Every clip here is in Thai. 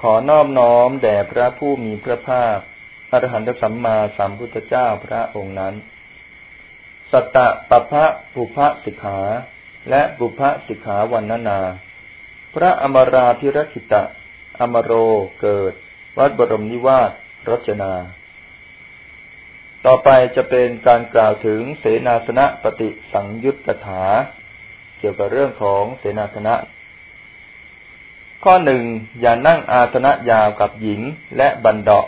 ขอนอบน้อมแด่พระผู้มีพระภาคอรหันตสัมมาสัมพุทธเจ้าพระองค์นั้น สัตตะปะพะปุพะสิกขา และปุพะสิกขาวันนานา พระอมราพิรคิตะ อมโรเกิด วัดบรมนิวาสรจนา ต่อไปจะเป็นการกล่าวถึงเสนาสนะปฏิสังยุตกถา เกี่ยวกับเรื่องของเสนาสนะ ข้อหนึ่งอย่านั่งอาสนะยาวกับหญิงและบัณเฑาะก์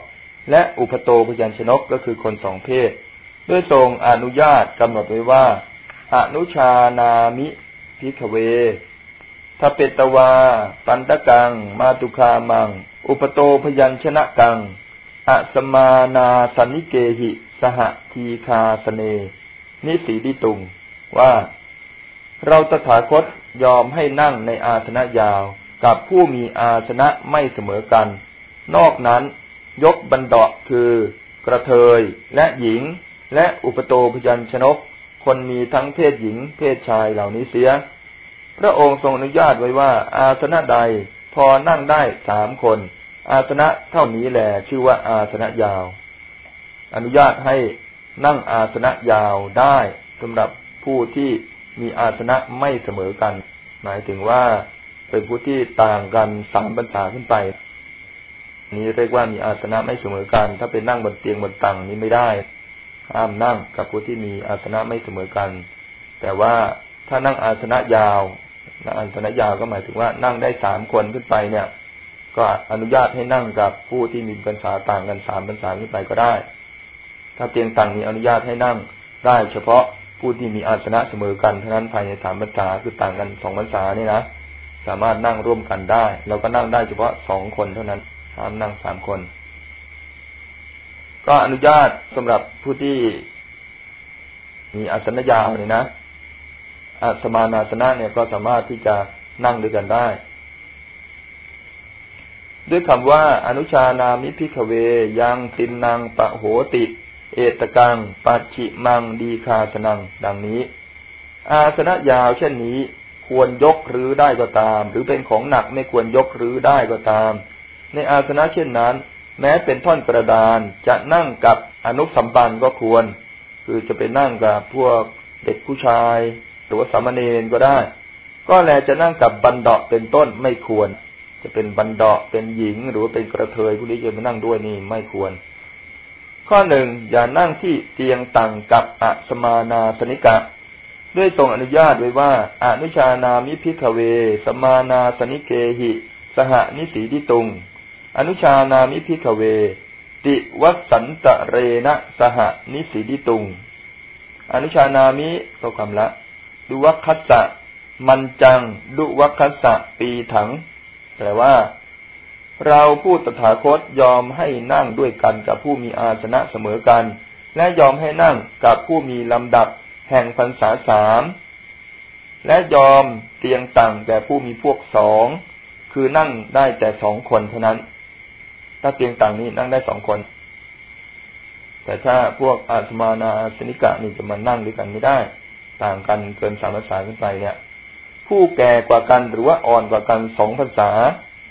และอุภโตพยัญชนกก็คือคนสองเพศ ด้วยทรงอนุญาตกำหนดไว้ว่า อนุชานามิพิกเวทเปตวา ปันตะกัง มาตุคามัง อุปโตพยัญชนะกังอสมานาสันิเกหิ สหทีคาสเน นิสีดิตุง ว่า เราตถาคตยอมให้นั่งในอาสนะยาว กับผู้มีอาสนะไม่เสมอกัน นอกนั้น ยกบันดาคือกระเทยและหญิง และอุปโตพยัญชนก คนมีทั้งเพศหญิง เพศชายเหล่านี้เสีย พระองค์ทรงอนุญาตไว้ว่า อาสนะใดพอนั่งได้สามคน อาสนะเท่านี้แหละชื่อว่าอาสนะยาว อนุญาตให้นั่งอาสนะยาวได้สำหรับผู้ที่มีอาสนะไม่เสมอกัน หมายถึงว่า เป็นผู้ที่ต่างกันสามพรรษาขึ้นไป นี้เรียกว่ามีอาสนะไม่เสมอกัน ถ้าเป็นนั่งบนเตียงบนตังนี้ไม่ได้ห้ามนั่งกับผู้ที่มีอาสนะไม่เสมอกัน แต่ว่าถ้านั่งอาสนะยาวนั่งอาสนะยาวก็หมายถึงว่านั่งได้สามคนขึ้นไปเนี่ย ก็อนุญาตให้นั่งกับผู้ที่มีพรรษาต่างกันสามพรรษาขึ้นไปก็ได้ ถ้าเตียงตังนี้อนุญาตให้นั่งได้เฉพาะผู้ที่มีอาสนะเสมอกันเท่านั้นภายในสามพรรษาคือต่างกันสองพรรษาเนี่ยนะ สามารถนั่งร่วมกันได้ เราก็นั่งได้เฉพาะสองคนเท่านั้นห้ามนั่งสามคน ก็อนุญาตสำหรับผู้ที่มีอาสนะยาวเนี่ยนะอาสมานาสนะเนี่ยก็สามารถที่จะนั่งด้วยกันได้ ด้วยคำว่า อนุชานามิพิกเว ยังตินนางปะโหติ เอตกังปัจฉิมังดีคาสนัง ดังนี้ อาสนะยาวเช่นนี้ ควรยกหรือได้ก็ตาม หรือเป็นของหนักไม่ควรยกหรือได้ก็ตาม ในอาสนะเช่นนั้น แม้เป็นท่อนกระดานจะนั่งกับอนุสัมปันก็ควร คือจะไปนั่งกับพวกเด็กผู้ชาย หรือว่าสามเณรก็ได้ ก็แลจะนั่งกับบัณเฑาะก์เป็นต้นไม่ควร จะเป็นบัณเฑาะก์เป็นหญิง หรือว่าเป็นกะเทยผู้นี้จะมานั่งด้วยนี่ไม่ควร ข้อหนึ่งอย่านั่งที่เตียงต่างกับอสมานาสนิกะ ด้วยทรงอนุญาตไว้ว่าอนุชานามิ ภิกขเว สมานาสนิเกหิ สหนิสีทิตุง อนุชานามิ ภิกขเว ติวัสสันตเรนะสหนิสีทิตุง อนุชานามิก็คำละ ดุวัคคัสสะมันจัง ดุวัคคัสสะปีถัง แปลว่า เราผู้ตถาคตยอมให้นั่งด้วยกันกับผู้มีอาสนะเสมอกัน และยอมให้นั่งกับผู้มีลำดับ แห่งพรรษาสามและยอมเตียงต่างแก่ผู้มีพวกสอง คือนั่งได้แต่สองคนเท่านั้น ถ้าเตียงต่างนี้นั่งได้สองคน แต่ถ้าพวกอาตมานาสนิกะนี่จะมานั่งด้วยกันไม่ได้ ต่างกันเกินสามภาษาขึ้นไปเนี่ย ผู้แก่กว่ากันหรือว่าอ่อนกว่ากันสองภาษา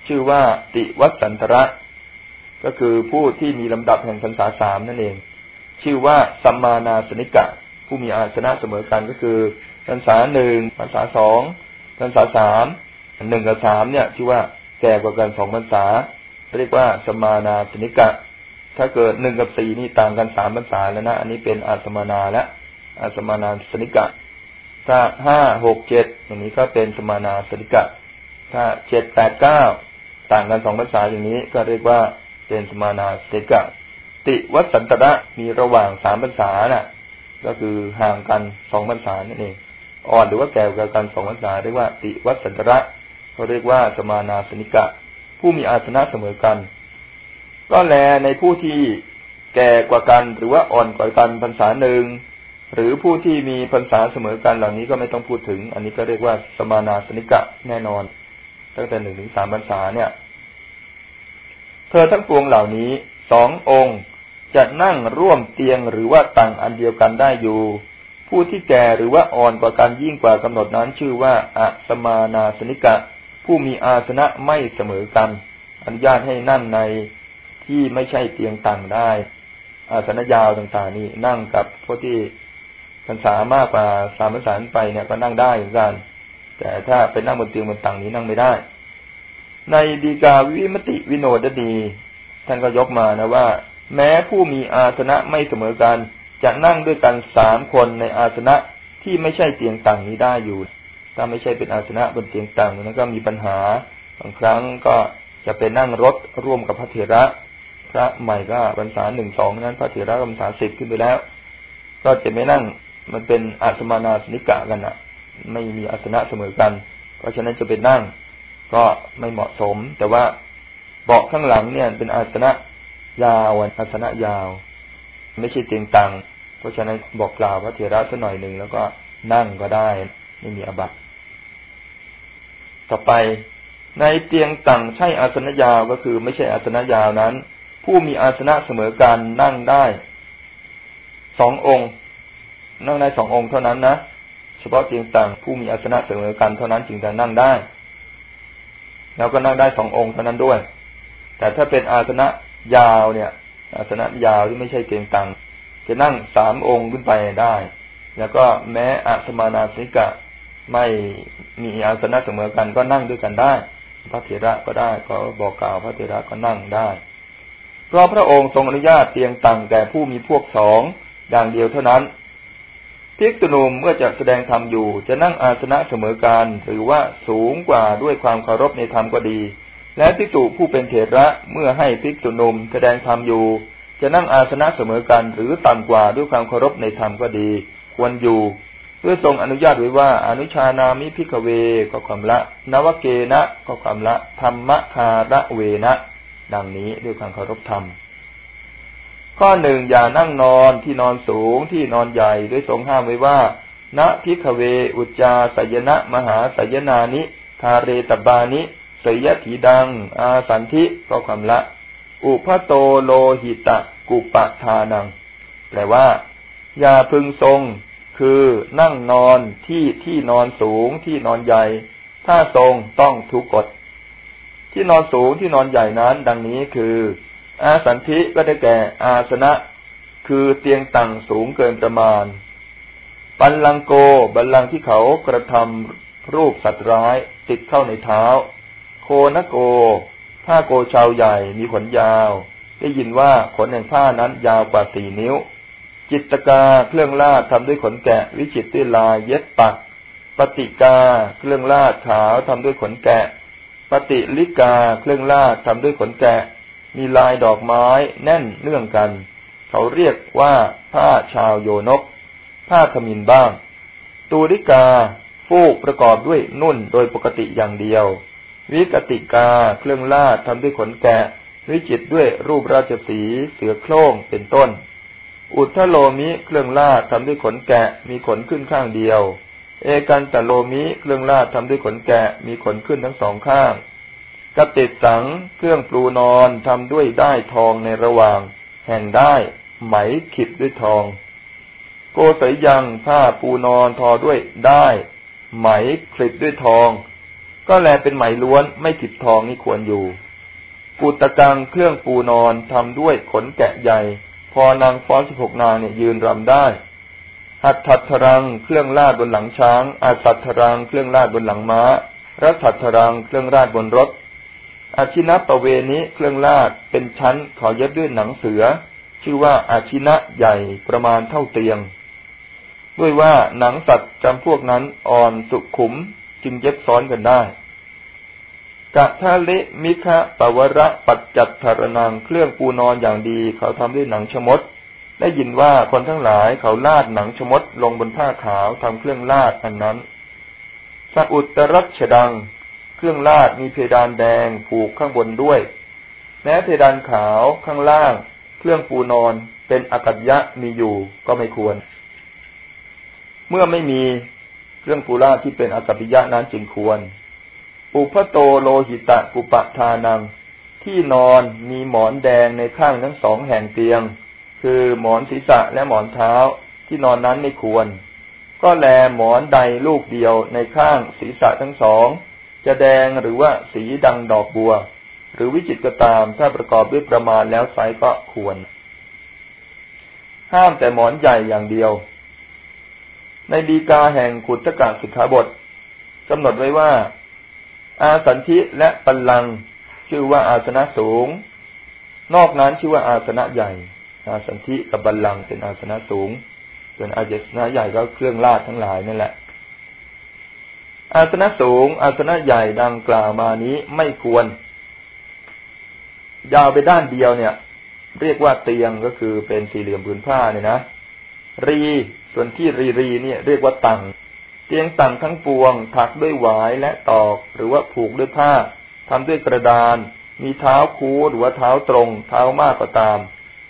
ชื่อว่าติวัสันตระ ก็คือผู้ที่มีลำดับแห่งภาษาสามนั่นเอง ชื่อว่าสัมมานาสนิกะ ผู้มีอาสนะเสมอกันก็คือพรรษาหนึ่งพรรษาสองพรรษาสามหนึ่งกับสามเนี่ยชื่อว่าแก่กว่ากันสองพรรษา เรียกว่าสมานาสนิกะ ถ้าเกิดหนึ่งกับสี่นี่ต่างกันสามพรรษาแล้วนะ อันนี้เป็นอาสมานาและอาสมานาสนิกะ ถ้าห้าหกเจ็ดอย่างนี้ก็เป็นสมานาสนิกะ ถ้าเจ็ดแปดเก้าต่างกันสองภาษาอย่างนี้ก็เรียกว่าเป็นสมานาสนิกะ ติวัสันตระมีระหว่างสามภาษาน่ะ ก็คือห่างกันสองพรรษานั่นเอง อ่อนหรือว่าแก่กว่ากันสองพรรษาเรียกว่าติวัสันตระเขาเรียกว่าสมานาสนิกะ ผู้มีอาสนะเสมอกัน ก็แลในผู้ที่แก่กว่ากันหรือว่าอ่อนกว่ากันพรรษาหนึ่งหรือผู้ที่มีพรรษาเสมอกันเหล่านี้ก็ไม่ต้องพูดถึง อันนี้ก็เรียกว่าสมานาสนิกะแน่นอน ตั้งแต่หนึ่งถึงสามพรรษาเนี่ย เธอทั้งปวงเหล่านี้สององค์ จะนั่งร่วมเตียงหรือว่าตังอันเดียวกันได้อยู่ ผู้ที่แก่หรือว่าอ่อนกว่าการยิ่งกว่ากำหนดนั้นชื่อว่าอะสมานาสนิกะ ผู้มีอาสนะไม่เสมอกัน อนุญาตให้นั่งในที่ไม่ใช่เตียงต่างได้ อาสนะยาวต่างๆ นี่นั่งกับพวกที่พรรษามากกว่าสามพรรษาไปเนี่ยก็นั่งได้เหมือนกัน แต่ถ้าเป็นนั่งบนเตียงบนต่างนี้นั่งไม่ได้ ในดีกาวิมติวิโนดดี ท่านก็ยกมานะว่า แม้ผู้มีอาสนะไม่เสมอกัน จะนั่งด้วยกันสามคนในอาสนะที่ไม่ใช่เตียงต่างนี้ได้อยู่ ถ้าไม่ใช่เป็นอาสนะบนเตียงต่างนั้นก็มีปัญหาบางครั้งก็จะเป็นนั่งรถร่วมกับพระเถระ พระใหม่ก็พรรษาหนึ่งสองนั้นพระเถระพรรษาสิบขึ้นไปแล้ว ก็จะไม่นั่งมันเป็นอาสมานาสนิกะกันอะไม่มีอาสนะเสมอกัน เพราะฉะนั้นจะเป็นนั่ง ก็ไม่เหมาะสม แต่ว่าเบาะข้างหลังเนี่ยเป็นอาสนะ ยาวอาสนะยาว ไม่ใช่เตียงตัง เพราะฉะนั้นบอกกล่าวพระเถระสักหน่อยหนึ่งแล้วก็นั่งก็ได้ไม่มีอบัตต่อไปในเตียงต่างใช่อาสนะยาวก็คือไม่ใช่อาสนะยาวนั้น ผู้มีอาสนะเสมอกันนั่งได้สององค์ นั่งได้สององค์เท่านั้นนะเฉพาะเตียงต่างผู้มีอาสนะเสมอกันเท่านั้นจึงจะนั่งได้ แล้วก็นั่งได้สององค์เท่านั้นด้วย แต่ถ้าเป็นอาสนะ ยาวเนี่ยอาสนะยาวที่ไม่ใช่เตียงต่างจะนั่งสามองค์ขึ้นไปได้ แล้วก็แม้อาสมานาสิกะไม่มีอาสนะเสมอกันก็นั่งด้วยกันได้ พระเถระก็ได้ก็บอกกล่าวพระเถระก็นั่งได้ เพราะพระองค์ทรงอนุญาตเตียงตังแก่ผู้มีพวกสองอย่างเดียวเท่านั้นภิกษุนุมเมื่อจะแสดงธรรมอยู่ จะนั่งอาสนะเสมอกันหรือว่าสูงกว่าด้วยความเคารพในธรรมก็ดี และภิกษุผู้เป็นเถระเมื่อให้ภิกษุนุมแสดงธรรมอยู่ จะนั่งอาสนะเสมอกันหรือต่ำกว่าด้วยความเคารพในธรรมก็ดี ควรอยู่เพื่อทรงอนุญาตไว้ว่าอนุชานามิพิกเวก็ความละ นวเกนะก็ความละธรรมคาระเวนะ ดังนี้ด้วยความเคารพธรรม ข้อหนึ่งอย่านั่งนอนที่นอนสูงที่นอนใหญ่ด้วยทรงห้ามไว้ว่าณพิกเว อุจจาสยนะมหาสยนานิทาเรตบานิ สยถีดัง อาสันทิก็ความละ อุพโตโลหิตะ กุปะทานัง แปลว่า อย่าพึงทรง คือนั่งนอนที่ที่นอนสูงที่นอนใหญ่ ถ้าทรงต้องทุกกฎที่นอนสูงที่นอนใหญ่นั้น ดังนี้คือ อาสันทิก็ได้แก่อาสนะ คือเตียงตั้งสูงเกินประมาณบัลลังโกบัลลังที่เขากระทำรูปสัตว์ร้ายติดเข้าในเท้า โคนโก ผ้าโกชาวใหญ่มีขนยาว ได้ยินว่าขนแห่งผ้านั้นยาวกว่าสี่นิ้ว จิตกาเครื่องลาดทำด้วยขนแกะ วิจิตด้วยลายเย็บปัก ปฏิกาเครื่องลาดขาวทำด้วยขนแกะ ปฏิลิกาเครื่องลาดทำด้วยขนแกะ มีลายดอกไม้แน่นเนื่องกัน เขาเรียกว่าผ้าชาวโยนก ผ้าขมินบ้าง ตูริกาฟูกประกอบด้วยนุ่นโดยปกติอย่างเดียว วิกติกาเครื่องลาดทำด้วยขนแกะ วิจิตด้วยรูปราชสีเสือโคร่งเป็นต้น อุทธโลมิเครื่องลาดทำด้วยขนแกะ มีขนขึ้นข้างเดียว เอกันตโลมิเครื่องลาดทำด้วยขนแกะ มีขนขึ้นทั้งสองข้างกติดสังเครื่องปลูนอนทำด้วยได้ทองในระหว่าง แห่งได้ไหมขิดด้วยทอง โกสยยังผ้าปูนอนทอด้วยได้ ไหมคลิดด้วยทอง ก็แลเป็นไหมล้วนไม่ขิดทองนี่ควรอยู่กุตะกังเครื่องปูนอนทำด้วยขนแกะใหญ่ พอนางฟ้อนสิบหกนางเนี่ยยืนรำได้ หัตถัตรังเครื่องลาดบนหลังช้างอาสัตรังเครื่องลาดบนหลังม้ารัถัตรังเครื่องลาดบนรถอาชินะปะเวนี้เครื่องลาดเป็นชั้นขอเย็บด้วยหนังเสือ ชื่อว่าอาชินะใหญ่ประมาณเท่าเตียง ด้วยว่าหนังสัตว์จำพวกนั้นอ่อนสุขุม จึงเย็บซ้อนกันได้กะทะเลมิคะปวระปัจจัตถรนังเครื่องปูนอนอย่างดี เขาทำด้วยหนังชมด ได้ยินว่าคนทั้งหลายเขาลาดหนังชมดลงบนผ้าขาวทำเครื่องลาดอันนั้นสอุตรัชดัง เครื่องลาดมีเพดานแดงผูกข้างบนด้วย แม้เพดานขาวข้างล่าง เครื่องปูนอนเป็นอากยะมีอยู่ก็ไม่ควร เมื่อไม่มี เครื่องปูลาที่เป็นอากยะนั้นจึงควร อุพโตโลหิตะกุปะทานัง ที่นอนมีหมอนแดงในข้างทั้งสองแห่งเตียง คือหมอนศีรษะและหมอนเท้า ที่นอนนั้นไม่ควร ก็แลหมอนใดลูกเดียวในข้างศีรษะทั้งสอง จะแดงหรือว่าสีดังดอกบัว หรือวิจิตก็ตามถ้าประกอบด้วยประมาณแล้วไซก็ควร ห้ามแต่หมอนใหญ่อย่างเดียว ในดีกาแห่งขุตกะสุขาบทกำหนดไว้ว่า อาสันทิและปัลลัง ชื่อว่าอาสนะสูง นอกนั้นชื่อว่าอาสนะใหญ่ อาสันทิกับบัลลังเป็นอาสนะสูง ส่วนอาเจสนะใหญ่ก็เครื่องลาดทั้งหลายนั่นแหละ อาสนะสูง อาสนะใหญ่ดังกล่าวมานี้ไม่ควร ยาวไปด้านเดียวเนี่ย เรียกว่าเตียงก็คือเป็นสี่เหลี่ยมผืนผ้าเนี่ยนะรี ส่วนที่รีรีเนี่ยเรียกว่าตังเตียงต่างทั้งปวง ถักด้วยหวายและตอก หรือว่าผูกด้วยผ้าทำด้วยกระดาน มีเท้าคูหรือว่าเท้าตรง เท้ามากก็ตาม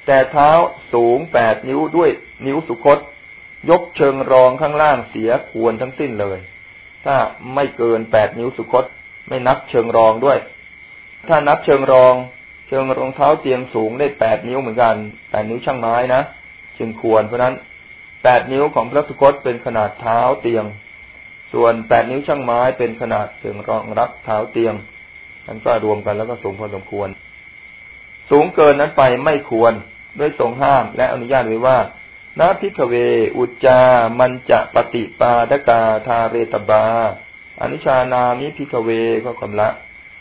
แต่เท้าสูงแปดนิ้วด้วยนิ้วสุคต ยกเชิงรองข้างล่างเสียควรทั้งสิ้นเลย ถ้าไม่เกินแปดนิ้วสุคต ไม่นับเชิงรองด้วย ถ้านับเชิงรอง เชิงรองเท้าเตียงสูงได้แปดนิ้วเหมือนกันแปดนิ้วช่างไม้นะจึงควรเพราะนั้น แปดนิ้วของพระสุคตเป็นขนาดเท้าเตียง ส่วนแปดนิ้วช่างไม้เป็นขนาดเชิงรองรับเท้าเตียงนั้นก็รวมกันแล้วก็สูงพอสมควร สูงเกินนั้นไปไม่ควรด้วยทรงห้ามและอนุญาตไว้ว่านะ ภิกขเว อุจจา มัญจปฏิปาทกา ธาเรตัพพา อนุชานามิ ภิกขเวก็ความละ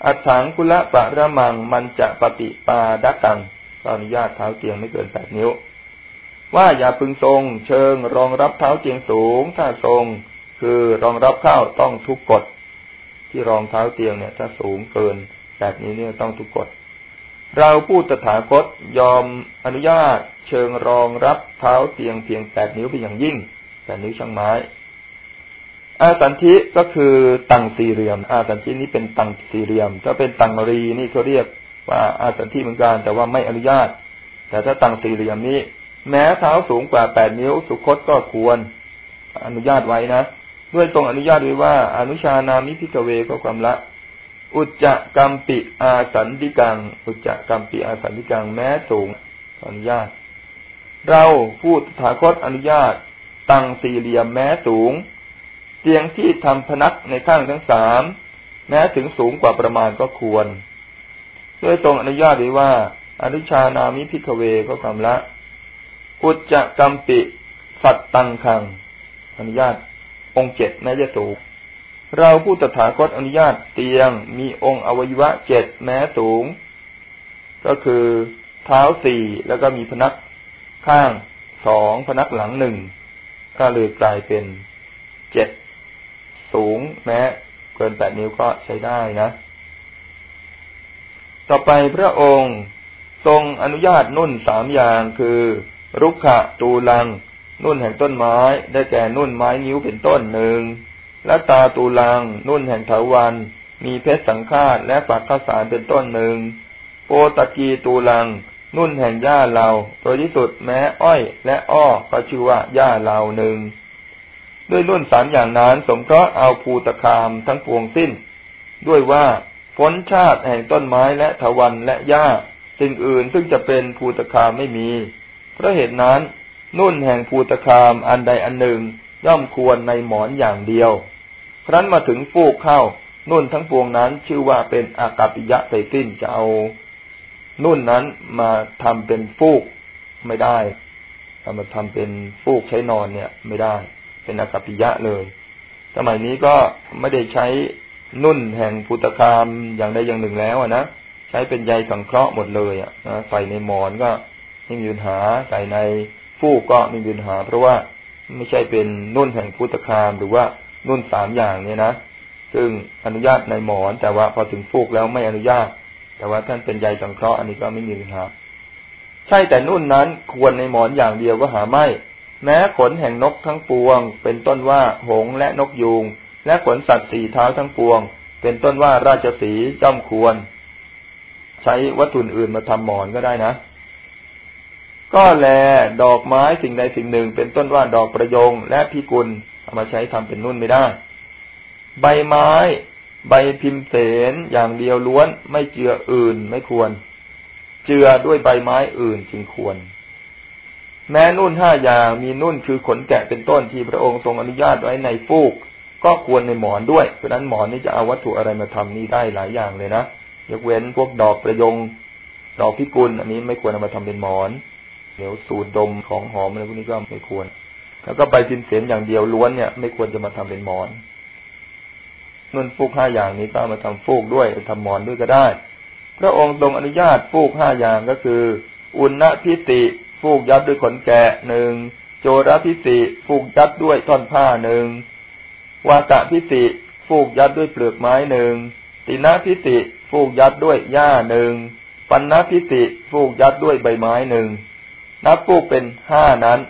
อัฏฐังคุละปะระมัง มัญจปฏิปาทกังก็อนุญาตเท้าเตียงไม่เกินแปดนิ้ว ว่าอย่าพึงทรง เชิงรองรับเท้าเตียงสูง ถ้าทรง คือรองรับเข้าต้องทุกกฎที่รองเท้าเตียงเนี่ย ถ้าสูงเกิน แบบนี้เนี่ยต้องทุกกฎเราผู้ตถาคตยอมอนุญาตเชิงรองรับเท้าเตียงเพียงแปดนิ้วเป็นอย่างยิ่งแปดนิ้วช่างไม้ อาสันทิก็คือตังสี่เหลี่ยม อาสันทินี้เป็นตังสี่เหลี่ยม ถ้าเป็นตังรีนี่เขาเรียกว่าอาสันทิเหมือนกันแต่ว่าไม่อนุญาต แต่ถ้าตั่งสี่เหลี่ยมนี้ แม้เท้าสูงกว่าแปดนิ้วสุคตก็ควร อนุญาตไว้นะ ด้วยทรงอนุญาตไว้ว่า อนุชานามิพิกเวก็ความละ อุจจะกรรมปิอาสันติกัง อุจจะกรรมปิอาสันติกังแม้สูงอนุญาต เราผู้ตถาคตอนุญาต ตั่งสี่เหลี่ยมแม้สูง เตียงที่ทำพนักในข้างทั้งสามแม้ถึงสูงกว่าประมาณก็ควร ด้วยทรงอนุญาตไว้ว่า อนุชานามิพิกเวก็คำละ อุจจะกรรมปิ สัตตังคัง อนุญาต องค์เจ็ดแม้จะสูงเราผู้ตถาคตอนุญาตเตียงมีองค์อวัยวะเจ็ดแม้สูง ก็คือเท้าสี่แล้วก็มีพนักข้างสองพนักหลังหนึ่งก็เลยกลายเป็นเจ็ดสูงแม้เกินแปดนิ้วก็ใช้ได้นะ ต่อไปพระองค์ทรงอนุญาตนุ่นสามอย่างคือ รุกขะตูลัง นุ่นแห่งต้นไม้ ได้แก่นุ่นไม้นิ้วเป็นต้นหนึ่งและตาตูลัง นุ่นแห่งเถาวัน มีเพชรสังฆาตและฝักข้าสารเป็นต้นหนึ่งโปตะกีตูลัง นุ่นแห่งหญ้าเหลาโดยที่สุดแม้อ้อยและอ้อก็ชื่อว่าหญ้าเหลาหนึ่งด้วยนุ่นสามอย่างนั้นสมเพราะเอาภูตะคามทั้งปวงสิ้น ด้วยว่าฝนชาติแห่งต้นไม้และถวันและหญ้าสิ่งอื่นซึ่งจะเป็นภูตะคามไม่มี เพราะเหตุนั้น นุ่นแห่งภูตคามอันใดอันหนึ่ง ย่อมควรในหมอนอย่างเดียว ครั้นมาถึงฟูกเข้า นุ่นทั้งปวงนั้นชื่อว่าเป็นอากาปิยะไตติ้นจะเอานุ่นนั้นมาทำเป็นฟูกไม่ได้ถ้ามาทำเป็นฟูกใช้นอนเนี่ย ไม่ได้ เป็นอากาปิยะเลย สมัยนี้ก็ไม่ได้ใช้นุ่นแห่งภูตคามอย่างใดอย่างหนึ่งแล้วนะใช้เป็นใยสังเคราะห์หมดเลยอะใส่ในหมอนก็ ไม่มีปัญหาใส่ในฟูกก็ไม่มีปัญหา เพราะว่าไม่ใช่เป็นนุ่นแห่งพุทธคามหรือว่านุ่นสามอย่างเนี่ยนะซึ่งอนุญาตในหมอน แต่ว่าพอถึงฟูกแล้วไม่อนุญาต แต่ว่าท่านเป็นใยสังเคราะห์อันนี้ก็ไม่มีปัญหาใช่แต่นุ่นนั้นควรในหมอนอย่างเดียวก็หาไม่ แม้ขนแห่งนกทั้งปวง เป็นต้นว่าหงและนกยูงและขนสัตว์สี่เท้าทั้งปวง เป็นต้นว่าราชสีจ้อมควร ใช้วัตถุอื่นมาทำหมอนก็ได้นะ ก็แลดอกไม้สิ่งใดสิ่งหนึ่ง เป็นต้นว่าดอกประยงและพิกุลเอามาใช้ทำเป็นนุ่นไม่ได้ ใบไม้ ใบพิมเสนอย่างเดียวล้วน ไม่เจืออื่นไม่ควร เจือด้วยใบไม้อื่นจึงควร แม้นุ่นห้าอย่างมีนุ่นคือขนแกะเป็นต้นที่พระองค์ทรงอนุญาตไว้ในฟูก ก็ควรในหมอนด้วยเพราะนั้นหมอนนี้จะเอาวัตถุอะไรมาทำนี่ได้หลายอย่างเลยนะยกเว้นพวกดอกประยง ดอกพิกุล อันนี้ไม่ควรเอามาทำเป็นหมอน เดี๋ยวสูดดมของหอมอะไรพวกนี้ก็ไม่ควร แล้วก็ใบพิมเสนอย่างเดียวล้วนเนี่ย ไม่ควรจะมาทำเป็นหมอนนุ่นฟูกห้าอย่างนี้ก็มาทำฟูกด้วยทำหมอนด้วยก็ได้ พระองค์ทรงอนุญาตฟูกห้าอย่างก็คือ อุณณพิติฟูกยัดด้วยขนแกะหนึ่งโจรพิสิฟูกยัดด้วยท่อนผ้าหนึ่งวากะพิสิฟูกยัดด้วยเปลือกไม้หนึ่งตินาพิสิฟูกยัดด้วยหญ้าหนึ่งปันนาพิสิฟูกยัดด้วยใบไม้หนึ่ง นับฟูกเป็นห้านั้น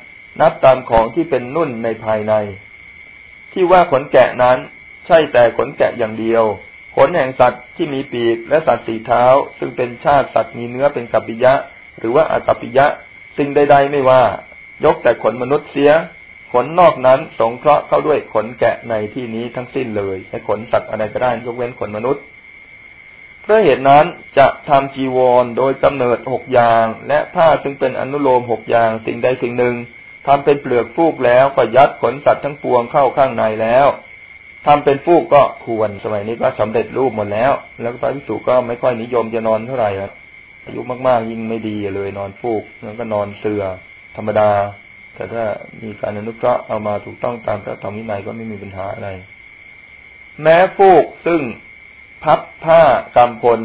นับตามของที่เป็นนุ่นในภายใน ที่ว่าขนแกะนั้น ใช่แต่ขนแกะอย่างเดียว ขนแห่งสัตว์ที่มีปีกและสัตว์สี่เท้า ซึ่งเป็นชาติสัตว์มีเนื้อเป็นกัปปิยะ หรือว่าอากัปปิยะ สิ่งใด ๆ ไม่ว่า ยกแต่ขนมนุษย์เสีย ขนนอกนั้นสงเคราะห์เข้าด้วยขนแกะในที่นี้ทั้งสิ้นเลยให้ขนสัตว์อะไรก็ได้ยกเว้นขนมนุษย์ เพราะเหตุนั้นจะทำจีวรโดยกำเนิดหกอย่าง และผ้าซึ่งเป็นอนุโลมหกอย่างสิ่งใดสิ่งหนึ่งทำเป็นเปลือกฟูกแล้วก็ยัดขนสัตว์ทั้งปวงเข้าข้างในแล้วทำเป็นฟูกก็ควรสมัยนี้ก็สำเร็จรูปหมดแล้ว แล้วพระพิสุก็ไม่ค่อยนิยมจะนอนเท่าไหร่อายุมากๆยิ่งไม่ดีเลยนอนฟูกแล้วก็นอนเสือธรรมดา แต่ถ้ามีการอนุเคราะห์เอามาถูกต้องตามพระธรรมวินัยก็ไม่มีปัญหาอะไร แม้ฟูกซึ่ง พับผ้ากำพล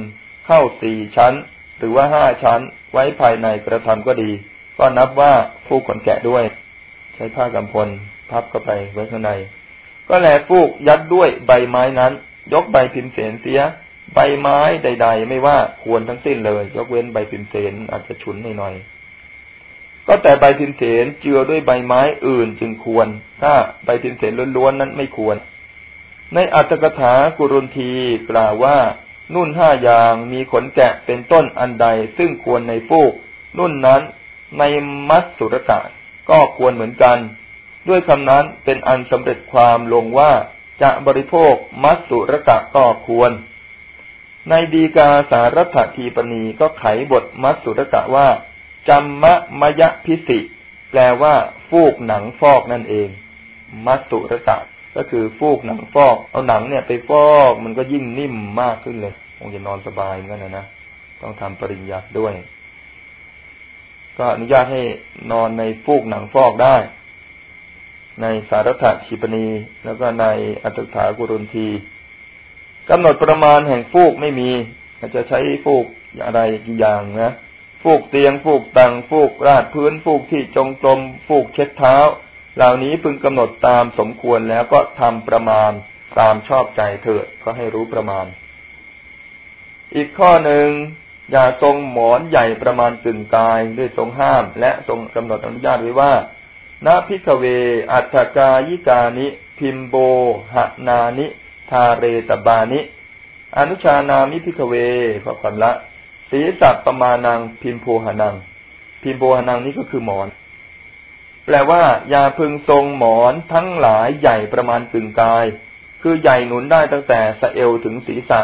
เข้าสี่ชั้น หรือว่าห้าชั้น ไว้ภายในกระทำก็ดี ก็นับว่าฟูกขนแกะด้วย ใช้ผ้ากำพล พับเข้าไปไว้ข้างใน ก็แลฟูกยัดด้วยใบไม้นั้น ยกใบพิมพ์เสนเสีย ใบไม้ใด ๆ ไม่ว่าควรทั้งสิ้นเลย ยกเว้นใบพิมพ์เสนอาจจะฉุนหน่อยก็แต่ใบพิมพ์เสนเจือด้วยใบไม้อื่นจึงควร ถ้าใบพิมพ์เสนล้วนๆนั้นไม่ควร ในอัตถกถากุรุนทีกล่าวว่า นุ่นห้าอย่างมีขนแกะเป็นต้นอันใดซึ่งควรในฟูก นุ่นนั้นในมัสสุรกะก็ควรเหมือนกัน ด้วยคำนั้นเป็นอันสำเร็จความลงว่าจะบริโภคมัสสุรกะก็ควร ในดีกาสารถทีปณีก็ไขบทมัสสุรกะว่าจัมมะมยะพิสิ แปลว่า ฟูกหนังฟอกนั่นเอง มัสสุรกะ ก็คือฟูกหนังฟอกเอาหนังเนี่ยไปฟอกมันก็ยิ่งนิ่มมากขึ้นเลยคงจะนอนสบายเหมือนกันนะนะต้องทำปริญญาด้วย ก็อนุญาตให้นอนในฟูกหนังฟอกได้ ในสารถชิปนีแล้วก็ในอัตถากุรุนทีกำหนดประมาณแห่งฟูกไม่มีจะใช้ฟูกอะไรกี่อย่างนะฟูกเตียงฟูกตังฟูกราดพื้นฟูกที่จงกรมฟูกเช็ดเท้า เหล่านี้พึงกำหนดตามสมควรแล้วก็ทำประมาณตามชอบใจเถิดก็ให้รู้ประมาณ อีกข้อหนึ่งอย่าทรงหมอนใหญ่ประมาณกึ่งกายด้วยทรงห้าม และทรงกำหนดอนุญาตไว้ว่าณพิกเว อัตกายิกานิ พิมโบหนานิ ทาเรตบานิ อนุชานามิพิกเวขอความละ ศีสัตประมาณังพิมโพหนัง พิมโพหนังนี้ก็คือหมอน แปลว่ายาพึงทรงหมอนทั้งหลายใหญ่ประมาณกึ่งกาย คือใหญ่หนุนได้ตั้งแต่สะเอวถึงศีรษะ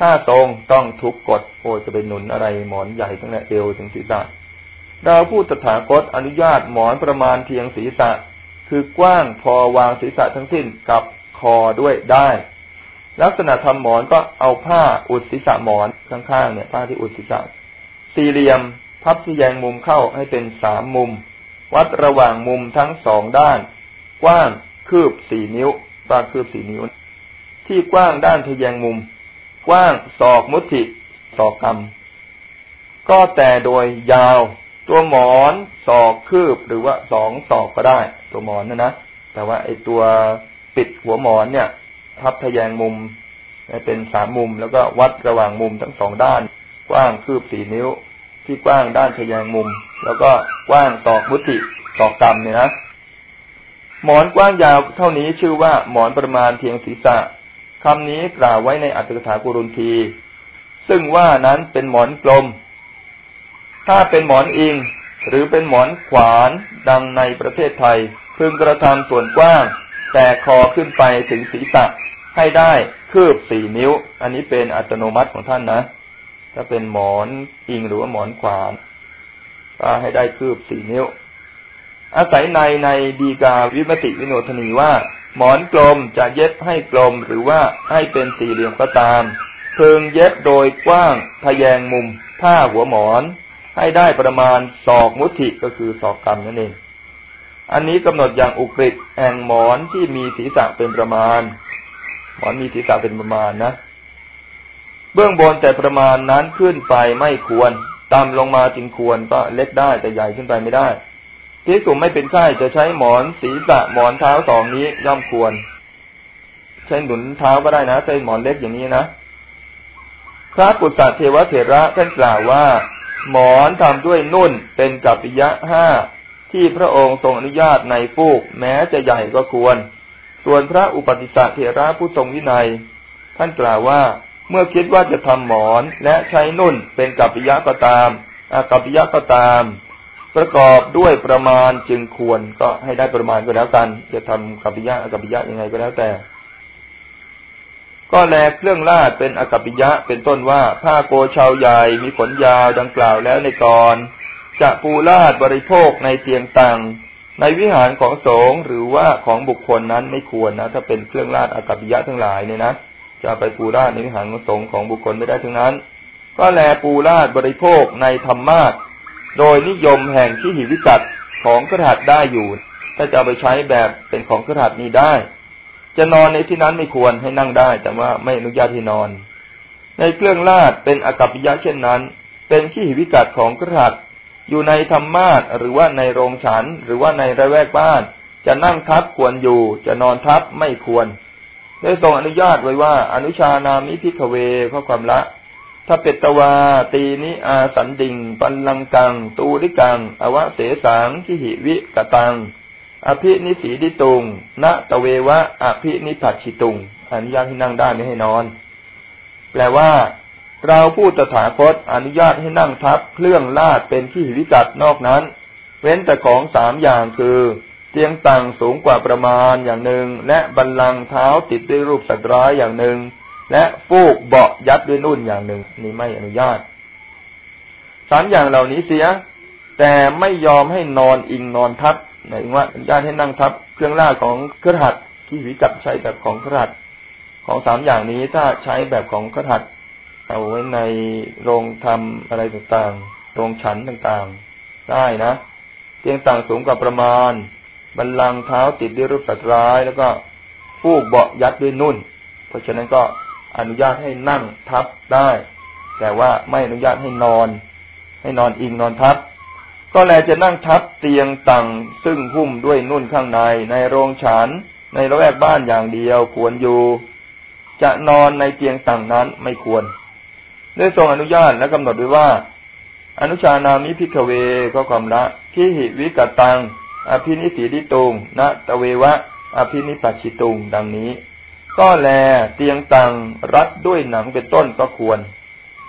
ถ้าทรงต้องทุกกฎโอ้จะเป็นหนุนอะไรหมอนใหญ่ตั้งแต่เอวถึงศีรษะ เราพูดตถาคตอนุญาตหมอนประมาณเพียงศีรษะ คือกว้างพอวางศีรษะทั้งสิ้นกับคอด้วยได้ ลักษณะทำหมอนก็เอาผ้าอุดศีรษะหมอนข้างๆเนี่ยผ้าที่อุดศีรษะสี่เหลี่ยมพับที่แยงมุมเข้าให้เป็นสามมุม วัดระหว่างมุมทั้งสองด้าน กว้างคืบสี่นิ้วกว้างคืบสี่นิ้ว ที่กว้างด้านทะแยงมุม กว้างศอกมุติศอกกำก็แต่โดยยาว ตัวหมอนศอกคืบหรือว่าสองศอกก็ได้ ตัวหมอนนะนะแต่ว่าไอตัวปิดหัวหมอนเนี่ย ทับทะแยงมุมเป็นสามมุม แล้วก็วัดระหว่างมุมทั้งสองด้าน กว้างคืบสี่นิ้ว ที่กว้างด้านทะแยงมุม แล้วก็กว้างตอกมุติตอกกรรมเนี่ยนะหมอนกว้างยาวเท่านี้ชื่อว่าหมอนประมาณเพียงศีรษะคำนี้กล่าวไว้ในอัตถกถากุรุนที ซึ่งว่านั้นเป็นหมอนกลม ถ้าเป็นหมอนอิง หรือเป็นหมอนขวานดังในประเทศไทย พึงกระทำส่วนกว้าง แต่คอขึ้นไปถึงศีรษะให้ได้คืบสี่นิ้ว อันนี้เป็นอัตโนมัติของท่านนะ ถ้าเป็นหมอนอิงหรือว่าหมอนขวานก็ให้ได้คืบสี่นิ้ว อาศัยในในดีกาวิมติวิโนทนีว่า หมอนกลมจะเย็บให้กลมหรือว่าให้เป็นสี่เหลี่ยมก็ตามเพึงเย็บโดยกว้างทะแยงมุมผ้าหัวหมอน ให้ได้ประมาณศอกมุติก็คือศอกกำนั่นเอง อันนี้กำหนดอย่างอุกฤษแห่งหมอนที่มีศีรษะเป็นประมาณ หมอนมีศีรษะเป็นประมาณนะ เบื้องบนแต่ประมาณนั้นขึ้นไปไม่ควรต่ำลงมาจึงควรก็เล็กได้แต่ใหญ่ขึ้นไปไม่ได้พิสุไม่เป็นไข้จะใช้หมอนศีรษะหมอนเท้าสองนี้ย่อมควร ใช้หนุนเท้าก็ได้นะใช้หมอนเล็กอย่างนี้นะพระปุตตะเทวเถระท่านกล่าวว่า หมอนทำด้วยนุ่นเป็นกัปปิยะห้าที่พระองค์ทรงอนุญาตในฟูก แม้จะใหญ่ก็ควร ส่วนพระอุปติสสะเถระผู้ทรงวินัย ท่านกล่าวว่า เมื่อคิดว่าจะทำหมอนและใช้นุ่นเป็นกัปปิยะก็ตามอากัปปิยะก็ตาม ประกอบด้วยประมาณจึงควรก็ให้ได้ประมาณก็แล้วกัน จะทำกัปปิยะอากัปปิยะยังไงก็แล้วแต่ ก็แลเครื่องลาดเป็นอากัปปิยะเป็นต้นว่าผ้าโกชาวใหญ่มีขนยาวดังกล่าวแล้วในกรจะปูลาดบริโภคในเตียงตังในวิหารของสงฆ์หรือว่าของบุคคลนั้นไม่ควรนะ ถ้าเป็นเครื่องลาดอากัปปิยะทั้งหลายเนี่ยนะ จะไปปูราดในวิหารของสงฆ์ของบุคคลไม่ได้ทั้งนั้น ก็แลปูราดบริโภคในธรรมาสโดยนิยมแห่งที่หิวิจัดของกระหัดได้อยู่ ถ้าจะไปใช้แบบเป็นของกระหัดนี้ได้ จะนอนในที่นั้นไม่ควรให้นั่งได้ แต่ว่าไม่อนุญาตให้นอน ในเครื่องลาดเป็นอกัปปิยะเช่นนั้น เป็นที่หิวิจัดของกระหัดอยู่ในธรรมาสหรือว่าในโรงฉันหรือว่าในระแวกบ้าน จะนั่งทับควรอยู่ จะนอนทับไม่ควร ได้ทรงอนุญาตไว้ว่า อนุชานามิพิกเวข้อความละถ้าเปตวา ตีนิอาสันดิง ปันลังกัง ตูริกัง อวะเสสังทิหิวิกตัง อภินิสีดิตุงณตเววะ อภินิผัชิตุง อนุญาตให้นั่งได้ไม่ให้นอน แปลว่า เราผู้ตถาคตอนุญาตให้นั่งทับเครื่องลาดเป็นที่วิจัดนอกนั้น เว้นแต่ของสามอย่างคือ เตียงต่างสูงกว่าประมาณอย่างหนึ่ง และบันลังเท้าติดด้วยรูปสัตว์ร้ายอย่างหนึ่ง และฟูกเบาะยัดด้วยนุ่นอย่างหนึ่ง นี่ไม่อนุญาตสามอย่างเหล่านี้เสีย แต่ไม่ยอมให้นอนอิงนอนทับหมายถึงว่าอนุญาตให้นั่งทับ เครื่องล่าของเครือขัดที่วิจับใช้แบบของเครือขัดของสามอย่างนี้ถ้าใช้แบบของเครือขัดเอาไว้ในโรงทำอะไรต่างๆ โรงฉันต่างๆ ได้นะ เตียงต่างสูงกว่าประมาณ บันลังเท้าติดด้วยรูปสัตว์ร้าย แล้วก็ฟูกเบาะยัดด้วยนุ่น เพราะฉะนั้นก็อนุญาตให้นั่งทับได้ แต่ว่าไม่อนุญาตให้นอน ให้นอนอิงนอนทับ ก็แลจะนั่งทับเตียงตั่งซึ่งหุ้มด้วยนุ่นข้างใน ในโรงฉัน ในละแวกบ้านอย่างเดียวควรอยู่ จะนอนในเตียงตั่งนั้นไม่ควรได้ทรงอนุญาตและกำหนดไว้ว่า อนุชานามิ ภิกขเวก็ความละ คิหิวิกตัง อภินิสีทิตุง นะเตววะ อภินิปัชชิตุง ดังนี้ ก็แลเตียงตั่งรัดด้วยหนังเป็นต้นก็ควร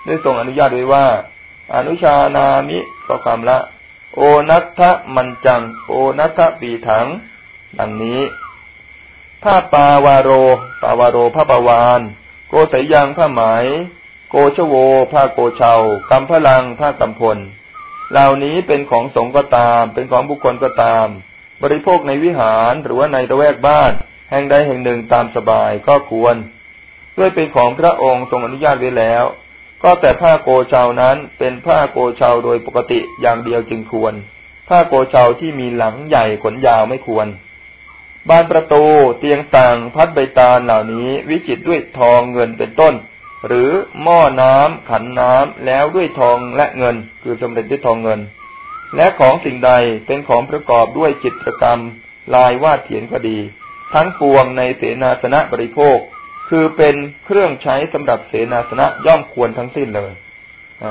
ด้วยทรงอนุญาตไว้ว่า อนุชานามิก็ความละ โอนัทธมัญจัง โอนัทธปีฐัง ดังนี้ผ้าปาวาโรปาวาโรผ้าปาวาร โกเสยยังผ้าไหม โกชโว ผ้าโกเชาว์ กัมพลังผ้ากัมพล เหล่านี้เป็นของสงฆ์ก็ตาม เป็นของบุคคลก็ตาม บริโภคในวิหารหรือว่าในตะแวกบ้าน แห่งใดแห่งหนึ่งตามสบายก็ควร ด้วยเป็นของพระองค์ทรงอนุญาตไว้แล้ว ก็แต่ผ้าโกเชานั้นเป็นผ้าโกเชาโดยปกติอย่างเดียวจึงควร ผ้าโกเชาที่มีหลังใหญ่ขนยาวไม่ควรบานประตูเตียงต่างพัดใบตาลเหล่านี้วิจิตด้วยทองเงินเป็นต้น หรือหม้อน้ำขันน้ำแล้วด้วยทองและเงิน คือสำเร็จด้วยทองเงิน และของสิ่งใดเป็นของประกอบด้วยจิตรกรรม ลายวาดเขียนก็ดี ทั้งปวงในเสนาสนะบริโภค คือเป็นเครื่องใช้สำหรับเสนาสนะย่อมควรทั้งสิ้นเลย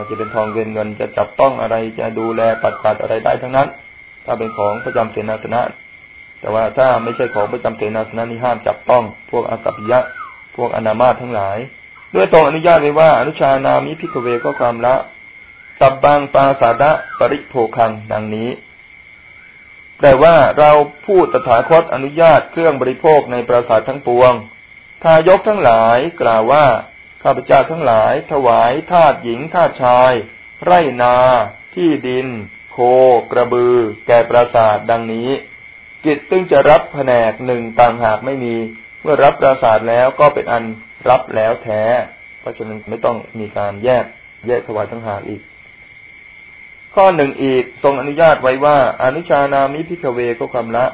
จะเป็นทองเงินเงินจะจับต้องอะไรจะดูแลปัดปัดอะไรได้ทั้งนั้น ถ้าเป็นของประจำเสนาสนะ แต่ว่าถ้าไม่ใช่ของประจำเสนาสนะนี่ห้ามจับต้อง พวกอากัปยะ พวกอนามาทั้งหลาย ด้วยตรงอนุญาตไว้ว่า อนุชานามิพิกเวก็ความละสับบางปาสาดะปริโภคังดังนี้แต่ว่าเราพูดตถาคตอนุญาตเครื่องบริโภคในปราสาททั้งปวง ทายกทั้งหลายกล่าวว่า ข้าพเจ้าทั้งหลาย ถวายทาสหญิงทาสชาย ไรนา ที่ดิน โค กระบือ แก่ปราสาทดังนี้ กิจซึ่งจะรับแผนกหนึ่งต่างหากไม่มี เมื่อรับปราสาทแล้วก็เป็นอัน รับแล้วแท้ เพราะฉะนั้นไม่ต้องมีการแยกแยกถวายทั้งหากอีก ข้อหนึ่งอีกทรงอนุญาตไว้ว่า อนุชานามิพิกเวก็ความละ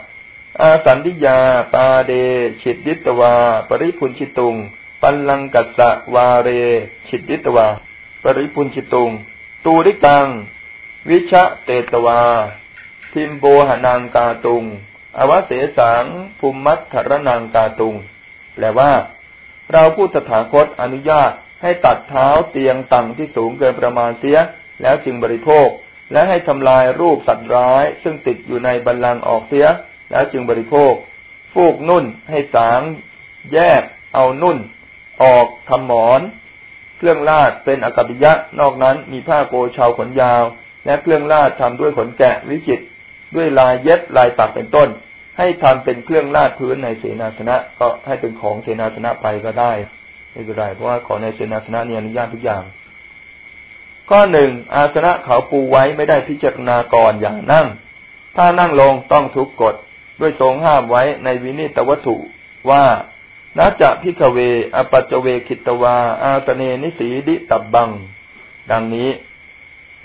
อาสันติยา ตาเด ฉิดดิตวา ปริพุนชิตุง ปันลังกัสสะวาเร ฉิดดิตวา ปริพุนชิตุง ตูริกัง วิชะเตตวา ทิมโบหนางกาตุง อวเสสังภูมิมัตถรนางกาตุง แปลว่า เราผู้ตถาคตอนุญาตให้ตัดเท้าเตียงต่งที่สูงเกินประมาณเสีย แล้วจึงบริโภค และให้ทำลายรูปสัตว์ร้าย ซึ่งติดอยู่ในบัลลังก์ออกเสีย แล้วจึงบริโภค ฟูกนุ่นให้สาง แยก เอานุ่น ออกทำหมอน เครื่องลาดเป็นอากาบิยะ นอกนั้นมีผ้าโกชาวขนยาว และเครื่องลาดทำด้วยขนแกะวิจิตด้วยลายเย็บลายปักเป็นต้น ให้ทำเป็นเครื่องลาดพื้นในเสนาสนะ ก็ให้เป็นของเสนาสนะไปก็ได้ไม่เป็นไรเพราะว่าของในเสนาสนะเนี่ยอนุญาตทุกอย่าง ข้อหนึ่งอาสนะเขาปูไว้ไม่ได้พิจารณาก่อนอย่างนั่ง ถ้านั่งลงต้องทุกกฎด้วยทรงห้ามไว้ในวินิตวัตถุว่านะ จะ ภิกขเว อัปปัจจเวกขิตวา อาสเนนิสีทิตัพพัง ดังนี้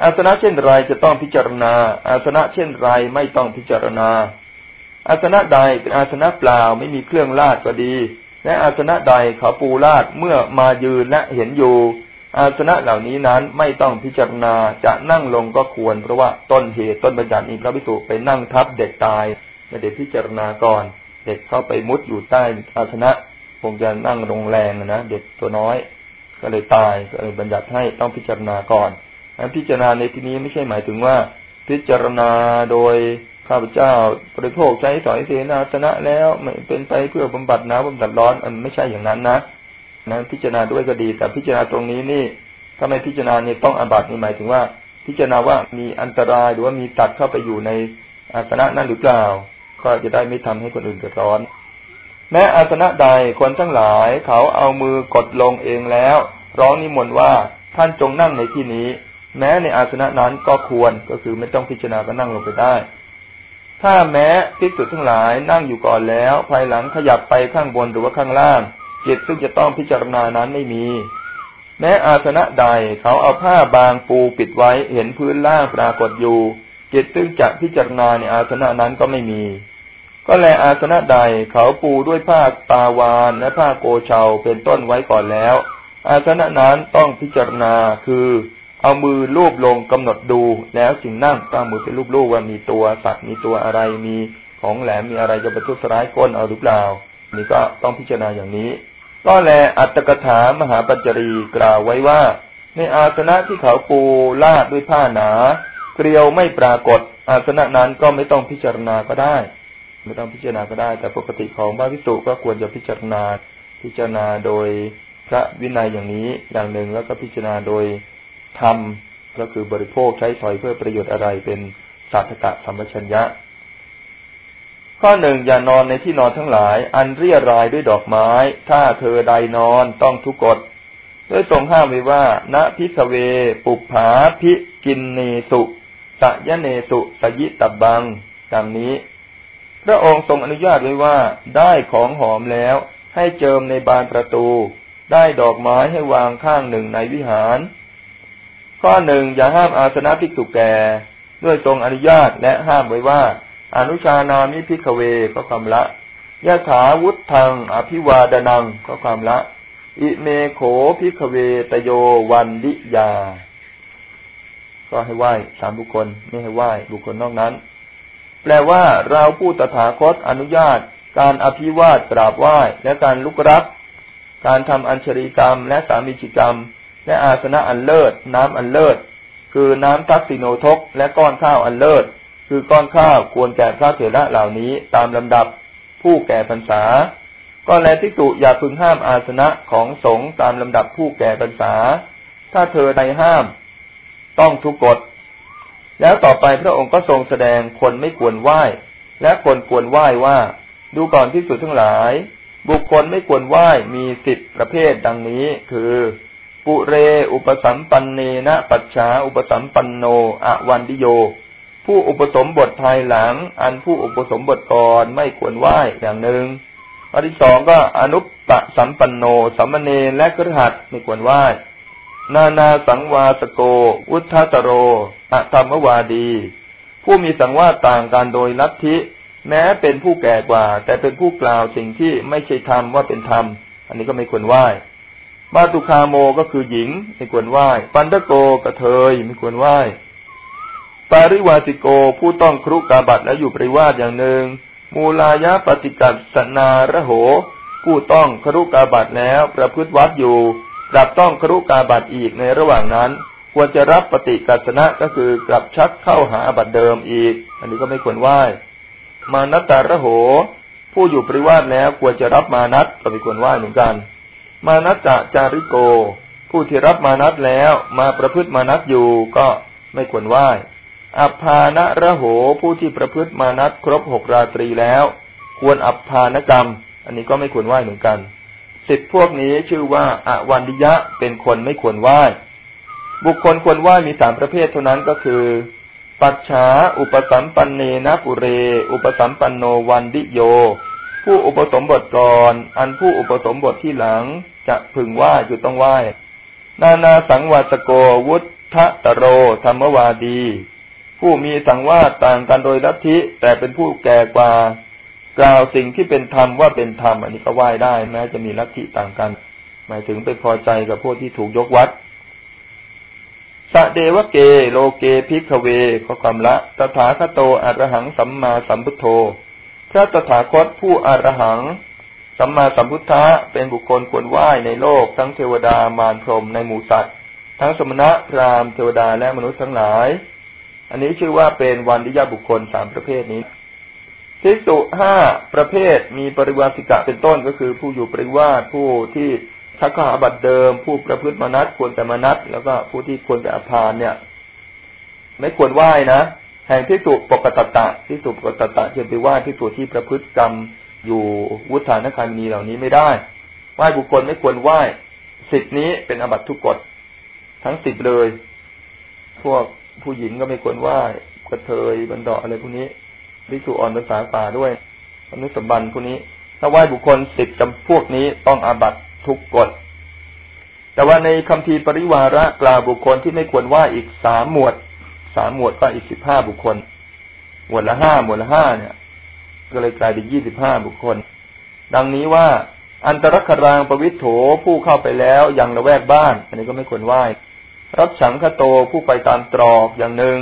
อาสนะเช่นไรจะต้องพิจารณา อาสนะเช่นไรไม่ต้องพิจารณา อาสนะใดเป็นอาสนะเปล่าไม่มีเครื่องลาดก็ดี และอาสนะใดเขาปูลาดเมื่อมายืนและเห็นอยู่ อาสนะเหล่านี้นั้นไม่ต้องพิจารณาจะนั่งลงก็ควร เพราะว่าต้นเหตุต้นบัญญัตินี้พระภิกษุไปนั่งทับเด็กตายไม่ได้พิจารณาก่อน เด็กเข้าไปมุดอยู่ใต้อาสนะคงจะนั่งลงแรงนะเด็กตัวน้อย ก็เลยตายก็เลยบัญญัติให้ต้องพิจารณาก่อนการพิจารณาในที่นี้ไม่ใช่หมายถึงว่า พิจารณาโดย ข้าพเจ้าบริโภคใช้สอยเสนาสนะแล้วไม่เป็นไปเพื่อบำบัดหนาวบำบัดร้อนมันไม่ใช่อย่างนั้นนะนั้นพิจารณาด้วยก็ดี แต่พิจารณาตรงนี้นี่ถ้าไม่พิจารณาเนี่ยต้องอาบัตินี่หมายถึงว่า พิจารณาว่ามีอันตรายหรือว่ามีตัดเข้าไปอยู่ในอาสนะนั้นหรือเปล่า ก็จะได้ไม่ทำให้คนอื่นเดือดร้อน แม้อาสนะใดคนทั้งหลายเขาเอามือกดลงเองแล้ว ร้องนิมนต์ว่าท่านจงนั่งในที่นี้ แม้ในอาสนะนั้นก็ควรก็คือไม่ต้องพิจารณาก็นั่งลงไปได้ ถ้าแม้ภิกษุทั้งหลายนั่งอยู่ก่อนแล้ว ภายหลังขยับไปข้างบนหรือว่าข้างล่างจิตซึ่งจะต้องพิจารณานั้นไม่มี แม้อาสนะใดเขาเอาผ้าบางปูปิดไว้เห็นพื้นล่างปรากฏอยู่ จิตซึ่งจะพิจารณาในอาสนะนั้นก็ไม่มี ก็แลอาสนะใดเขาปูด้วยผ้าตาวานและผ้าโกเชาเป็นต้นไว้ก่อนแล้ว อาสนะนั้นต้องพิจารณาคือ เอามือลูบลงกำหนดดูแล้วจึงนั่งตั้งมือเป็นรูปๆว่ามีตัวสัตว์มีตัวอะไรมีของแหลมมีอะไรจะประทุษร้ายก้นเอาหรือเปล่า นี่ก็ต้องพิจารณาอย่างนี้ ก็แลอัตตกถามหาปัจจรีกล่าวไว้ว่า ในอาสนะที่เขาปูลาดด้วยผ้าหนา เกลียวไม่ปรากฏ อาสนะนั้นก็ไม่ต้องพิจารณาก็ได้ ไม่ต้องพิจารณาก็ได้ แต่ปกติของพระพิสุก็ควรจะพิจารณา พิจารณาโดยพระวินัยอย่างนี้อย่างหนึ่งแล้วก็พิจารณาโดย ทำก็คือบริโภคใช้สอยเพื่อประโยชน์อะไรเป็นสัตตะสัมปชัญญะ ข้อหนึ่งอย่านอนในที่นอนทั้งหลาย อันเรียรายด้วยดอกไม้ ถ้าเธอใดนอนต้องทุกกฎด้วยทรงห้ามไว้ว่า ณพิสเว ปุผาพิกินเนสุสยเนสุสยิตบังดังนี้ พระองค์ทรงอนุญาตไว้ว่า ได้ของหอมแล้ว ให้เจิมในบานประตู ได้ดอกไม้ให้วางข้างหนึ่งในวิหาร ข้อหนึ่งอย่าห้ามอาสนะภิกษุแก่ ด้วยทรงอนุญาตและห้ามไว้ว่า อนุชานามิ ภิกขเวก็ความละยะถาวุฑฒังอภิวาทนังก็ความละ อิเมโข ภิกขเวตโยวันทิยา ก็ให้ไหว้สามบุคคลไม่ให้ไหว้บุคคลนอกนั้น แปลว่าเราผู้ตถาคตอนุญาต การอภิวาทกราบไหว้และการลุกรับ การทำอัญชลีกรรมและสามีจิกรรม และอาสนะอันเลิศ น้ำอันเลิศ คือน้ำทักษิโนทก และก้อนข้าวอันเลิศ คือก้อนข้าวควรแก่พระเถระเหล่านี้ตามลำดับผู้แก่พรรษา ก็แลทิสุอย่าพึงห้ามอาสนะของสงฆ์ตามลำดับผู้แก่พรรษา ถ้าเธอใดห้าม ต้องทุกกฎแล้วต่อไปพระองค์ก็ทรงแสดงคนไม่ควรไหว้ และคนควรไหว้ว่า ดูก่อนที่สุดทั้งหลาย บุคคลไม่ควรไหว้มีสิบประเภทดังนี้คือ ปุเร อุปสัมปันเนนะปัจฉาอุปสัมปันโนอวันดิโย ผู้อุปสมบทภายหลัง อันผู้อุปสมบทก่อนไม่ควรไหว้อย่างหนึ่งข้อที่สองก็อนุปปสัมปันโนสัมมเนและกระหัตไม่ควรไหว้นานาสังวาสโก อุทธตโรอะธรรมวาดี ผู้มีสังวาสต่างกันโดยลัทธิ แม้เป็นผู้แก่กว่า แต่เป็นผู้กล่าวสิ่งที่ไม่ใช่ธรรมว่าเป็นธรรม อันนี้ก็ไม่ควรไหว้ มาตุคาโมก็คือหญิงไม่ควรไหว้ ปันตโกกระเทยไม่ควรไหว้ ปาริวาสิโกผู้ต้องครุกาบัตและอยู่ปริวาสอย่างหนึ่ง มูลายะปฏิกัสนาระโห ผู้ต้องครุกาบัตแล้วประพฤติวัดอยู่กลับต้องครุกาบัตอีกในระหว่างนั้น ควรจะรับปฏิกัสนะก็คือกลับชักเข้าหาบัตเดิมอีก อันนี้ก็ไม่ควรไหว้มานัตตาระโห ผู้อยู่ปริวาสแล้วควรจะรับมานัตก็ไม่ควรไหว้เหมือนกัน มานัตจจาริโก ผู้ที่รับมานัตแล้วมาประพฤติมานัตอยู่ก็ไม่ควรไหว้อัพานะระโหผู้ที่ประพฤติมานัตครบหกราตรีแล้ว ควรอัพานกรรม อันนี้ก็ไม่ควรไหว้เหมือนกันสิบพวกนี้ชื่อว่าอวันดิยะเป็นคนไม่ควรไหว้ บุคคลควรไหว้มีสามประเภทเท่านั้นก็คือ ปัจฉาอุปสัมปันเนนะปุเร อุปสัมปันโนวันดิโย ผู้อุปสมบทก่อน อันผู้อุปสมบทที่หลัง จะพึงไหว้คือต้องไหว้ นานาสังวาสโกวุฒะตโรธรรมวาดี ผู้มีสังวาสต่างกันโดยลัทธิแต่เป็นผู้แก่กว่า กล่าวสิ่งที่เป็นธรรมว่าเป็นธรรม อันนี้ก็ไหว้ได้ แม้จะมีลัทธิต่างกัน หมายถึงไปพอใจกับพวกที่ถูกยกวัดสะเดวเก โลเกพิกเวข้อความละตถาคโตอรหังสัมมาสัมพุทโธ พระตถาคตผู้อรหัง สัมมาสัมพุทธะเป็นบุคคลควรไหว้ในโลกทั้งเทวดามารพรหมในหมู่สัตว์ ทั้งสมณะพราหมณ์เทวดาและมนุษย์ทั้งหลาย อันนี้ชื่อว่าเป็นวันดิยาบุคคลสามประเภทนี้ทิสุห้าประเภทมีปริวาสิกะเป็นต้นก็คือผู้อยู่ปริวาสผู้ที่ทักขหาบัตรเดิม ผู้ประพฤติมนัตควรแต่มนัตแล้วก็ผู้ที่ควรแต่อภานเนี่ย ไม่ควรไหว้นะ แห่งที่สุปกตตะที่สุปกตตะจะไปไหว้ที่ตัวที่ประพฤติกรรมอยู่วุฒานคามีเหล่านี้ไม่ได้ไหว้บุคคลไม่ควรไหว้สิบนี้เป็นอบัตทุกกฎทั้งสิบเลย พวกผู้หญิงก็ไม่ควรไหว้กระเทยบันดาอะไรพวกนี้วิสุอ่อนภาษาป่าด้วยมนุสมบันพวกนี้ ถ้าไหว้บุคคลสิบจำพวกนี้ต้องอาบัตทุกกฎแต่ว่าในคำทีปริวาระกล่าวบุคคลที่ไม่ควรไหว้อีกสามหมวด สามหมวดก็อีกสิบห้าบุคคล หมวดละห้าหมวดละห้าเนี่ย ก็เลยกลายเป็นยี่สิบห้าบุคคล ดังนี้ว่า อันตรครางประวิทโถผู้เข้าไปแล้วยังละแวกบ้าน อันนี้ก็ไม่ควรไหว้รับฉังคโตผู้ไปตามตรอกอย่างหนึ่ง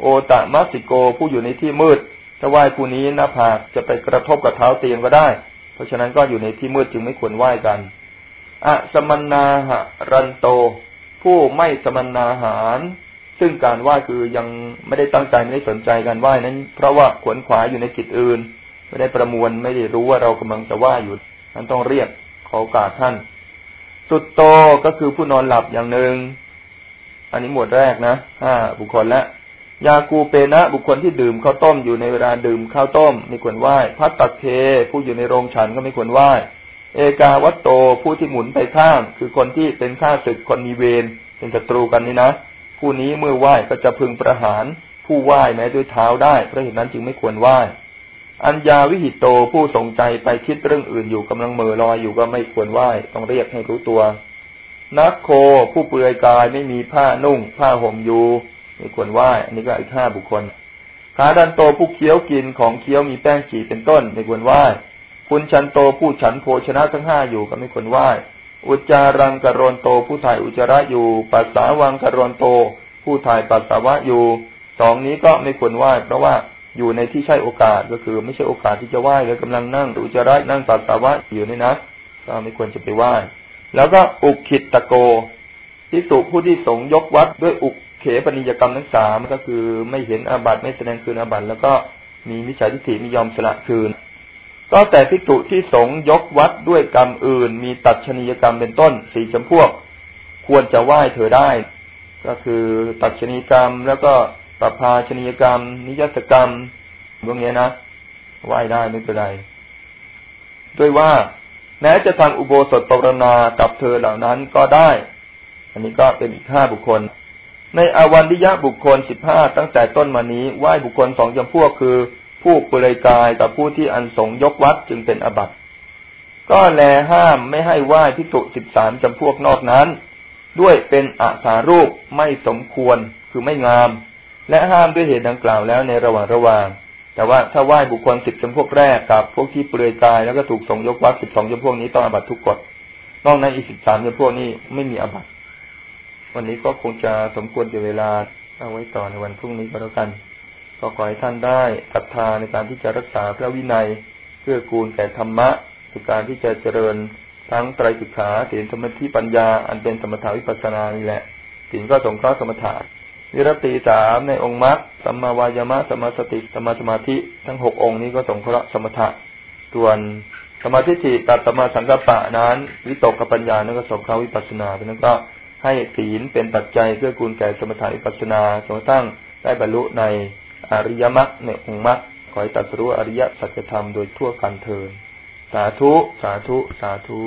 โอตะมัสิโกผู้อยู่ในที่มืดถ้าไหว้ผู้นี้หน้าผากจะไปกระทบกับเท้าเตียงก็ได้ เพราะฉะนั้นก็อยู่ในที่มืดจึงไม่ควรไหว้กันอะสมนาหะรันโต ผู้ไม่สมนาหาร ซึ่งการไหว้คือยังไม่ได้ตั้งใจไม่ได้สนใจการไหว้นั้น เพราะว่าขวนขวายอยู่ในกิจอื่น ไม่ได้ประมวลไม่ได้รู้ว่าเรากำลังจะว่าอยู่ท่านต้องเรียกขอโอกาสท่าน สุดโตก็คือผู้นอนหลับอย่างหนึ่ง อันนี้หมวดแรกนะห้าบุคคลและยากูเปนะบุคคลที่ดื่มข้าวต้มอยู่ในเวลาดื่มข้าวต้มไม่ควรไหว้พัตตะเคผู้อยู่ในโรงฉันก็ไม่ควรไหว้เอกาวัตโตผู้ที่หมุนไปข้าง คือคนที่เป็นข้าศึกคนมีเวรเป็นศัตรูกันนี่นะ ผู้นี้เมื่อไหว้ก็จะพึงประหาร ผู้ไหว้แม้ด้วยเท้าได้เพราะเหตุนั้นจึงไม่ควรไหว้อัญญาวิหิตโตผู้สงใจไปคิดเรื่องอื่นอยู่กำลังเมือลอยอยู่ก็ไม่ควรไหว้ต้องเรียกให้รู้ตัว นักโคผู้เปลือยกายไม่มีผ้านุ่ง ผ้าห่มอยู่ไม่ควรไหว้อันนี้ก็อีกห้าบุคคลขาดันโตผู้เคี้ยวกินของเคี้ยวมีแป้งจีเป็นต้น ไม่ควรไหว้คุณชันโตผู้ฉันโภชนะทั้งห้าอยู่ก็ไม่ควรไหว้ อุจจารังกรณโตผู้ถ่ายอุจจาระอยู่ ปัสสาวังกรณโต ผู้ถ่ายปัสสาวะอยู่ สองนี้ก็ไม่ควรไหว้เพราะว่าอยู่ในที่ใช่โอกาสก็คือไม่ใช่โอกาสที่จะไหว้เลยกำลังนั่งอุจจาระนั่งปัสสาวะอยู่นี่นะก็ไม่ควรจะไปไหว้แล้วก็อุคิตตะโกที่สุผู้ที่สงยกวัดด้วยอุกเขปนิยกรรมทั้งสามก็คือไม่เห็นอาบัติไม่แสดงคืนอาบัติแล้วก็มีมิจฉาทิฏฐิไม่ยอมสละคืน ก็แต่พิจุที่สงยกวัดด้วยกรรมอื่น มีตัดชนียกรรมเป็นต้นสี่จำพวก ควรจะไหว้เธอได้ ก็คือตัดชนียกรรมแล้วก็ปภาชนียกรรม นิยตกรรมพวกนี้นะไหว้ได้ไม่เป็นไรด้วยว่าแม้จะทำอุโบสถปรณากับเธอเหล่านั้นก็ได้ อันนี้ก็เป็นอีกห้าบุคคล ในอวันดิยะบุคคลสิบห้าตั้งแต่ต้นมานี้ไหว้บุคคลสองจำพวกคือ ผู้เปลือยกายกับผู้ที่อันสงยกวัดจึงเป็นอบัติก็แลห้ามไม่ให้ไหว้พิจุสิบสามจำพวกนอกนั้น ด้วยเป็นอาสารูปไม่สมควรคือไม่งาม และห้ามด้วยเหตุดังกล่าวแล้วในระหว่างระหว่าง แต่ว่าถ้าไหว้บุคคลสิบจำพวกแรกกับพวกที่เปลือยกายแล้วก็ถูกสงยกวัดสิบสองจำพวกนี้ต้องอาบัตทุกกฎนอกนั้นอีกสิบสามจำพวกนี้ไม่มีอาบัตวันนี้ก็คงจะสมควรเดี๋ยวเวลาเอาไว้ต่อในวันพรุ่งนี้ก็แล้วกัน ก็ขอให้ท่านได้ศรัทธาในการที่จะรักษาพระวินัย เพื่อกูลแก่ธรรมะคือการที่จะเจริญทั้งไตรสิกขาศีลสมาธิปัญญา อันเป็นสมถาวิปัสสนานี่แหละศีลก็สงเคราะห์สมถะวิรติสามในองค์มรรคสัมมาวายามะสัมมาสติสัมมาสมาธิทั้งหกองค์นี้ก็สงเคราะห์สมถะส่วนสมาธิจิตัดสมาสังกัปปะนั้น วิตกกับปัญญานั้นก็สงเคราะห์วิปัสสนาเพราะนั้นก็ให้ศีลเป็นปัจจัยเพื่อกูลแก่สมถะวิปัสสนาจนกระทั่งได้บรรลุใน อริยมรรคในองค์มรรคขอให้ตัดรู้อริยสัจธรรมโดยทั่วกันเทินสาธุ สาธุ สาธุ